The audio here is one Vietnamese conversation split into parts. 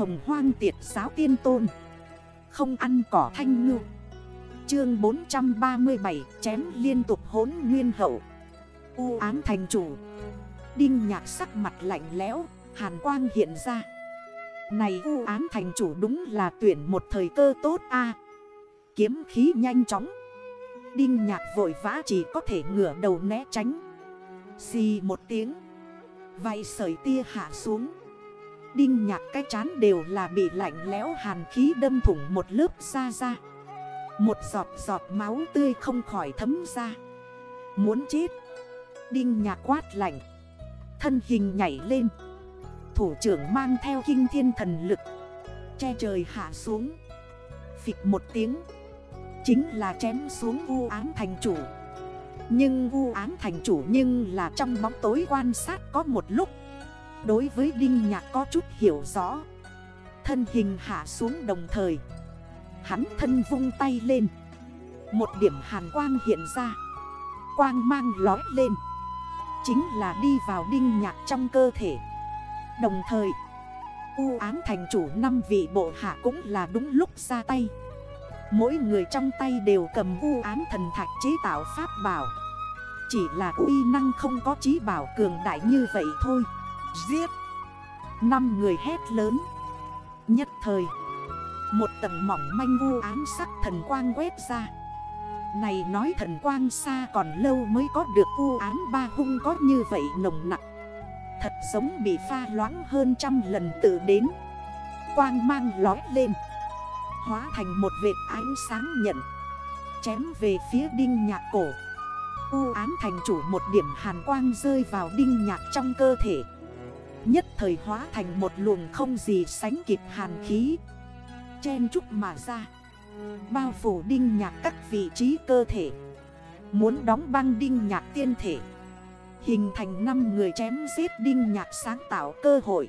hồng hoang tiệt giáo tiên tôn. Không ăn cỏ thanh ngư. Chương 437 chém liên tục hốn nguyên hậu. U ám thành chủ. Đinh nhạc sắc mặt lạnh lẽo, Hàn quang hiện ra. Này u ám thành chủ đúng là tuyển một thời cơ tốt a. Kiếm khí nhanh chóng. Đinh nhạc vội vã chỉ có thể ngửa đầu né tránh. Xì một tiếng. Vay sợi tia hạ xuống. Đinh nhạc cái chán đều là bị lạnh lẽo hàn khí đâm thủng một lớp xa ra Một giọt giọt máu tươi không khỏi thấm ra. Muốn chết. Đinh nhạc quát lạnh. Thân hình nhảy lên. Thủ trưởng mang theo kinh thiên thần lực. Che trời hạ xuống. Phịch một tiếng. Chính là chém xuống vu án thành chủ. Nhưng vu án thành chủ nhưng là trong bóng tối quan sát có một lúc. Đối với Đinh Nhạc có chút hiểu rõ. Thân hình hạ xuống đồng thời. Hắn thân vung tay lên. Một điểm hàn quang hiện ra. Quang mang lói lên. Chính là đi vào Đinh Nhạc trong cơ thể. Đồng thời, U ám thành chủ năm vị bộ hạ cũng là đúng lúc ra tay. Mỗi người trong tay đều cầm u ám thần thạch chế tạo pháp bảo. Chỉ là uy năng không có trí bảo cường đại như vậy thôi. Giết. Năm người hét lớn. Nhất thời, Một tầng mỏng manh vô ám sắc thần quang quét ra. Này nói thần quang xa còn lâu mới có được u ám ba hung có như vậy nồng nặng Thật giống bị pha loãng hơn trăm lần tự đến. Quang mang lói lên. Hóa thành một vệt ánh sáng nhận. Chém về phía đinh nhạc cổ. U ám thành chủ một điểm hàn quang rơi vào đinh nhạc trong cơ thể. Nhất thời hóa thành một luồng không gì sánh kịp hàn khí. Chen chút mà ra. Bao phủ đinh nhạc các vị trí cơ thể. Muốn đóng băng đinh nhạc tiên thể. Hình thành 5 người chém giết đinh nhạc sáng tạo cơ hội.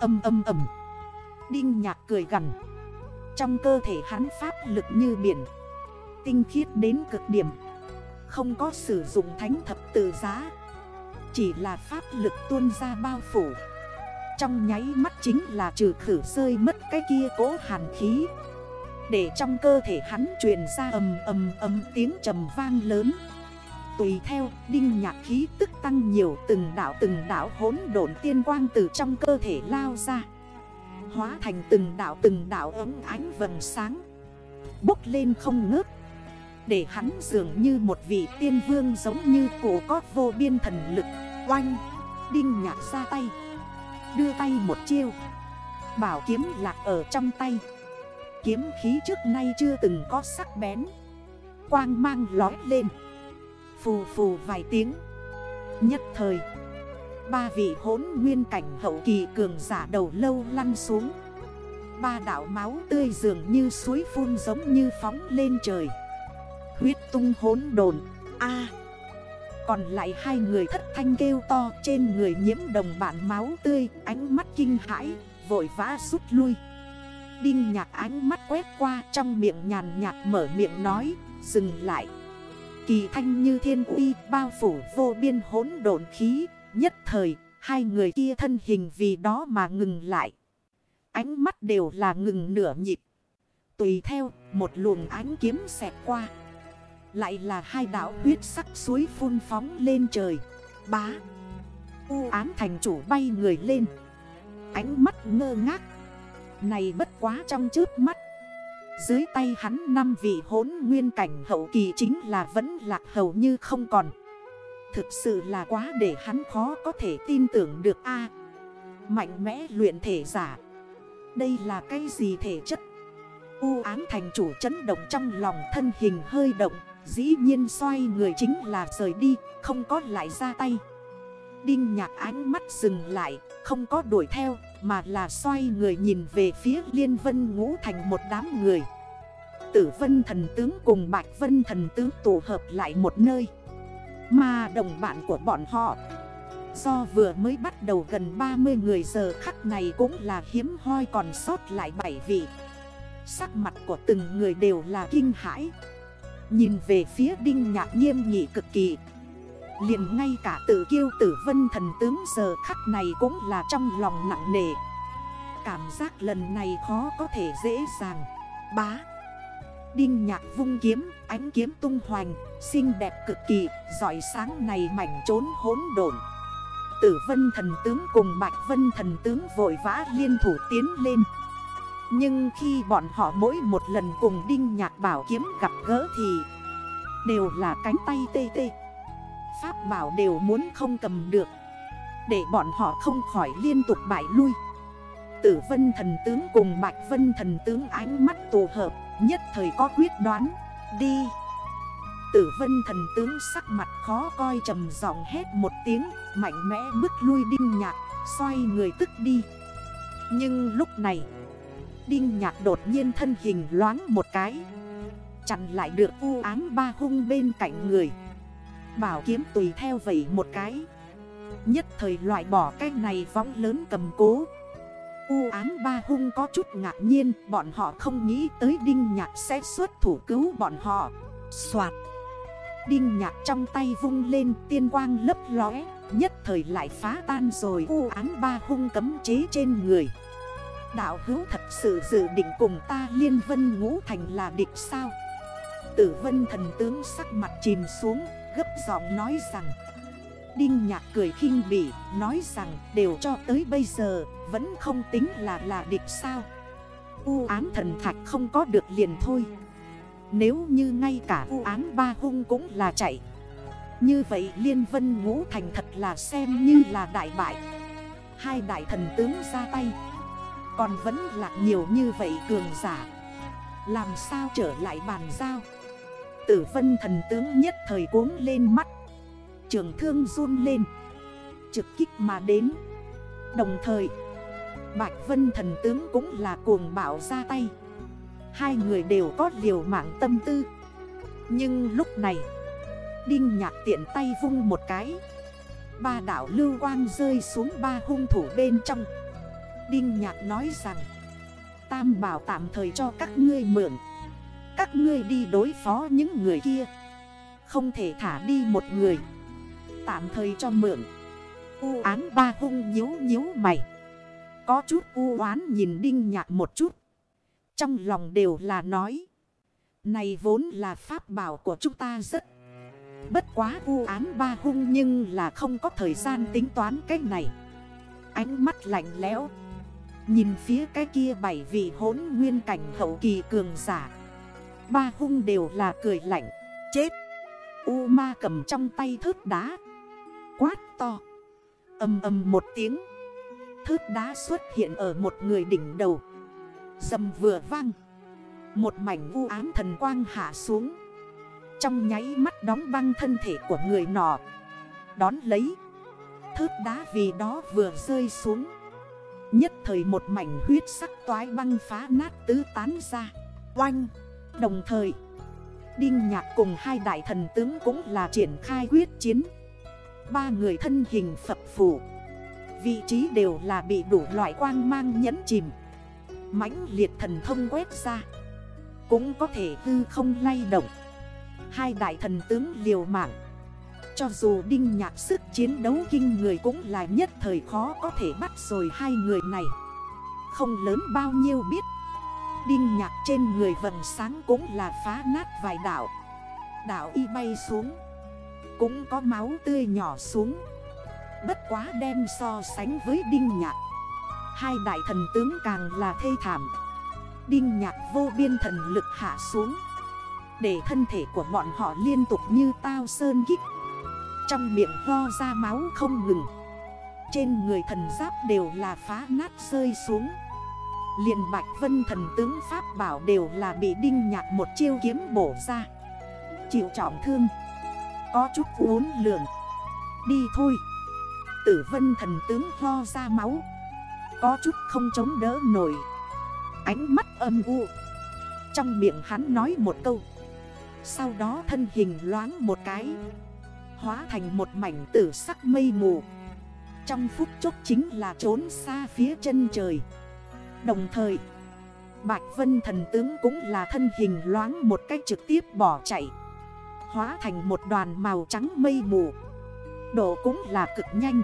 Âm âm âm Đinh nhạc cười gần Trong cơ thể hắn pháp lực như biển. Tinh khiết đến cực điểm. Không có sử dụng thánh thập từ giá. Chỉ là pháp lực tuôn ra bao phủ. Trong nháy mắt chính là trừ khử rơi mất cái kia cố hàn khí. Để trong cơ thể hắn truyền ra ầm ầm ầm tiếng trầm vang lớn. Tùy theo, đinh nhạc khí tức tăng nhiều từng đảo từng đảo hốn độn tiên quang từ trong cơ thể lao ra. Hóa thành từng đảo từng đảo ấm ánh vầng sáng. Bốc lên không ngớt. Để hắn dường như một vị tiên vương giống như cổ có vô biên thần lực. Oanh, đinh nhạc ra tay Đưa tay một chiêu. Bảo kiếm lạc ở trong tay. Kiếm khí trước nay chưa từng có sắc bén. Quang mang lói lên. Phù phù vài tiếng. Nhất thời Ba vị hốn nguyên cảnh hậu kỳ cường giả đầu lâu lăn xuống. Ba đảo máu tươi dường như suối phun giống như phóng lên trời. Huyết tung hốn đồn A. Còn lại hai người thất thanh kêu to, Trên người nhiễm đồng bản máu tươi, Ánh mắt kinh hãi, Vội vã rút lui. Đinh nhạc ánh mắt quét qua, Trong miệng nhàn nhạt mở miệng nói, Dừng lại. Kỳ thanh như thiên uy, bao phủ vô biên hốn độn khí, Nhất thời, hai người kia thân hình vì đó mà ngừng lại. Ánh mắt đều là ngừng nửa nhịp. Tùy theo, một luồng ánh kiếm xẹt qua. Lại là hai đảo huyết sắc suối phun phóng lên trời. Bá. U án thành chủ bay người lên. Ánh mắt ngơ ngác. Này bất quá trong trước mắt. Dưới tay hắn năm vị hốn nguyên cảnh hậu kỳ chính là vẫn lạc hầu như không còn. Thực sự là quá để hắn khó có thể tin tưởng được a. Mạnh mẽ luyện thể giả. Đây là cái gì thể chất? U án thành chủ chấn động trong lòng thân hình hơi động. Dĩ nhiên xoay người chính là rời đi, Không có lại ra tay. Đinh nhạc ánh mắt dừng lại, Không có đuổi theo, Mà là xoay người nhìn về phía liên vân ngũ thành một đám người. Tử vân thần tướng cùng bạch vân thần tướng tụ hợp lại một nơi. Mà đồng bạn của bọn họ, Do vừa mới bắt đầu gần 30 người giờ khắc này cũng là hiếm hoi còn sót lại 7 vị. Sắc mặt của từng người đều là kinh hãi. Nhìn về phía đinh nhạc nghiêm nghị cực kỳ. Liền ngay cả tự kiêu tử vân thần tướng giờ khắc này cũng là trong lòng nặng nề. Cảm giác lần này khó có thể dễ dàng. Bá. Đinh nhạc vung kiếm, ánh kiếm tung hoành Xinh đẹp cực kỳ, giỏi sáng này mảnh trốn hốn đồn Tử vân thần tướng cùng bạch vân thần tướng vội vã liên thủ tiến lên. Nhưng khi bọn họ mỗi một lần cùng đinh nhạc bảo kiếm gặp gỡ thì Đều là cánh tay tê tê. Pháp bảo đều muốn không cầm được, Để bọn họ không khỏi liên tục bại lui. Tử vân thần tướng cùng bạch vân thần tướng ánh mắt tù hợp, Nhất thời có quyết đoán, Đi. Tử vân thần tướng sắc mặt khó coi trầm giọng hét một tiếng, Mạnh mẽ bước lui đinh nhạc, Xoay người tức đi. Nhưng lúc này Đinh nhạc đột nhiên thân hình loáng một cái. Chặn lại được u ám ba hung bên cạnh người. Bảo kiếm tùy theo vậy một cái. Nhất thời loại bỏ cái này võng lớn cầm cố. U ám ba hung có chút ngạc nhiên, Bọn họ không nghĩ tới Đinh Nhạc sẽ xuất thủ cứu bọn họ. Xoạt. Đinh Nhạc trong tay vung lên tiên quang lấp lóe, Nhất thời lại phá tan rồi U ám ba hung cấm chế trên người. Đạo hữu thật sự dự định cùng ta liên vân ngũ thành là địch sao? Tử vân thần tướng sắc mặt chìm xuống, Gấp giọng nói rằng, Đinh nhạc cười khinh bỉ, Nói rằng đều cho tới bây giờ, Vẫn không tính là là địch sao? U án thần thạch không có được liền thôi. Nếu như ngay cả u án ba hung cũng là chạy. Như vậy Liên Vân Ngũ Thành thật là xem như là đại bại. Hai đại thần tướng ra tay. Còn vẫn là nhiều như vậy cường giả. Làm sao trở lại bàn giao? Tử vân thần tướng nhất thời cuốn lên mắt. Trường thương run lên. Trực kích mà đến. Đồng thời, Bạch vân thần tướng cũng là cuồng bạo ra tay. Hai người đều có liều mạng tâm tư. Nhưng lúc này, Đinh nhạc tiện tay vung một cái. Ba đảo lưu quang rơi xuống ba hung thủ bên trong. Đinh nhạc nói rằng, Tam bảo tạm thời cho các ngươi mượn. Các ngươi đi đối phó những người kia. Không thể thả đi một người. Tạm thời cho mượn. U án ba hung nhếu nhếu mày. Có chút u oán nhìn đinh nhạc một chút. Trong lòng đều là nói, Này vốn là pháp bảo của chúng ta rất Bất quá u án ba hung nhưng là không có thời gian tính toán cái này. Ánh mắt lạnh lẽo Nhìn phía cái kia bảy vị hốn nguyên cảnh hậu kỳ cường giả. Ba hung đều là cười lạnh. Chết. U ma cầm trong tay thước đá. Quát to. Âm âm một tiếng. Thước đá xuất hiện ở một người đỉnh đầu. Dầm vừa vang. Một mảnh vu ám thần quang hạ xuống. Trong nháy mắt đóng băng thân thể của người nọ. Đón lấy. Thước đá vì đó vừa rơi xuống. Nhất thời một mảnh huyết sắc toái băng phá nát tứ tán ra. Oanh! Đồng thời, Đinh nhạc cùng hai đại thần tướng cũng là triển khai quyết chiến. Ba người thân hình phập phủ Vị trí đều là bị đủ loại quang mang nhẫn chìm. Mãnh liệt thần thông quét ra. Cũng có thể hư không lay động. Hai đại thần tướng liều mạng. Cho dù đinh nhạc sức chiến đấu kinh người cũng là nhất thời khó có thể bắt rồi hai người này. Không lớn bao nhiêu biết, Đinh nhạc trên người vầng sáng cũng là phá nát vài đảo Đảo y bay xuống, cũng có máu tươi nhỏ xuống. Bất quá đem so sánh với Đinh Nhạc, Hai đại thần tướng càng là thê thảm. Đinh Nhạc vô biên thần lực hạ xuống, Để thân thể của bọn họ liên tục như tao sơn kích trong miệng ho ra máu không ngừng. Trên người thần giáp đều là phá nát rơi xuống. Liền Bạch Vân thần tướng Pháp bảo đều là bị Đinh Nhạc một chiêu kiếm bổ ra. Chịu trọng thương. Có chút uốn lượn. Đi thôi. Tử vân thần tướng ho ra máu. Có chút không chống đỡ nổi. Ánh mắt âm u. Trong miệng hắn nói một câu. Sau đó thân hình loáng một cái. Hóa thành một mảnh tử sắc mây mù. Trong phút chốc chính là trốn xa phía chân trời. Đồng thời, Bạch Vân thần tướng cũng là thân hình loáng một cách trực tiếp bỏ chạy, Hóa thành một đoàn màu trắng mây mù. Độ cũng là cực nhanh,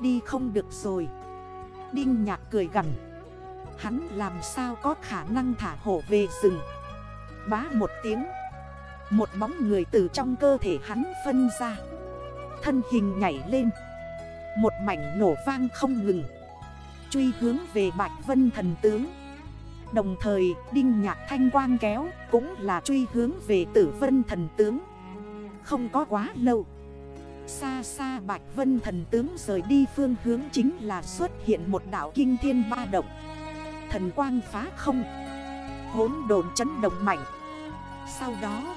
Đi không được rồi. Đinh nhạc cười gần Hắn làm sao có khả năng thả hổ về rừng? Bá một tiếng một bóng người từ trong cơ thể hắn phân ra. Thân hình nhảy lên. Một mảnh nổ vang không ngừng. Truy hướng về Bạch Vân thần tướng. Đồng thời, Đinh Nhạc Thanh Quang kéo Cũng là truy hướng về tử vân thần tướng. Không có quá lâu. Xa xa Bạch Vân thần tướng rời đi phương hướng chính là xuất hiện một đảo kinh thiên ba động. Thần quang phá không. Hốn đồn chấn động mạnh. Sau đó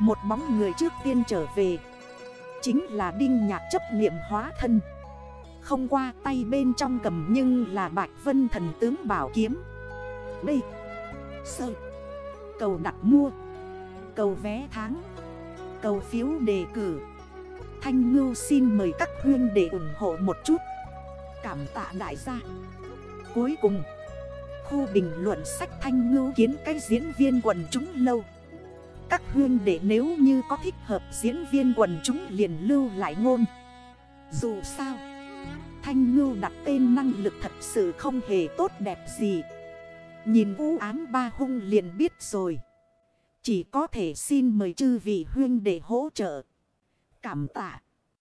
một bóng người trước tiên trở về. Chính là Đinh Nhạc chấp niệm hóa thân. Không qua tay bên trong cầm nhưng là Bạch Vân thần tướng bảo kiếm. Đây Sơ Cầu đặt mua. Cầu vé tháng. Cầu phiếu đề cử. Thanh Ngưu xin mời các huyên để ủng hộ một chút. Cảm tạ đại gia. Cuối cùng, Khu bình luận sách Thanh Ngưu kiến cách diễn viên quần chúng lâu. Các huyên để nếu như có thích hợp diễn viên quần chúng liền lưu lại ngôn. Dù sao, Thanh Ngưu đặt tên năng lực thật sự không hề tốt đẹp gì. Nhìn u ám ba hung liền biết rồi. Chỉ có thể xin mời chư vị huyên để hỗ trợ. Cảm tạ.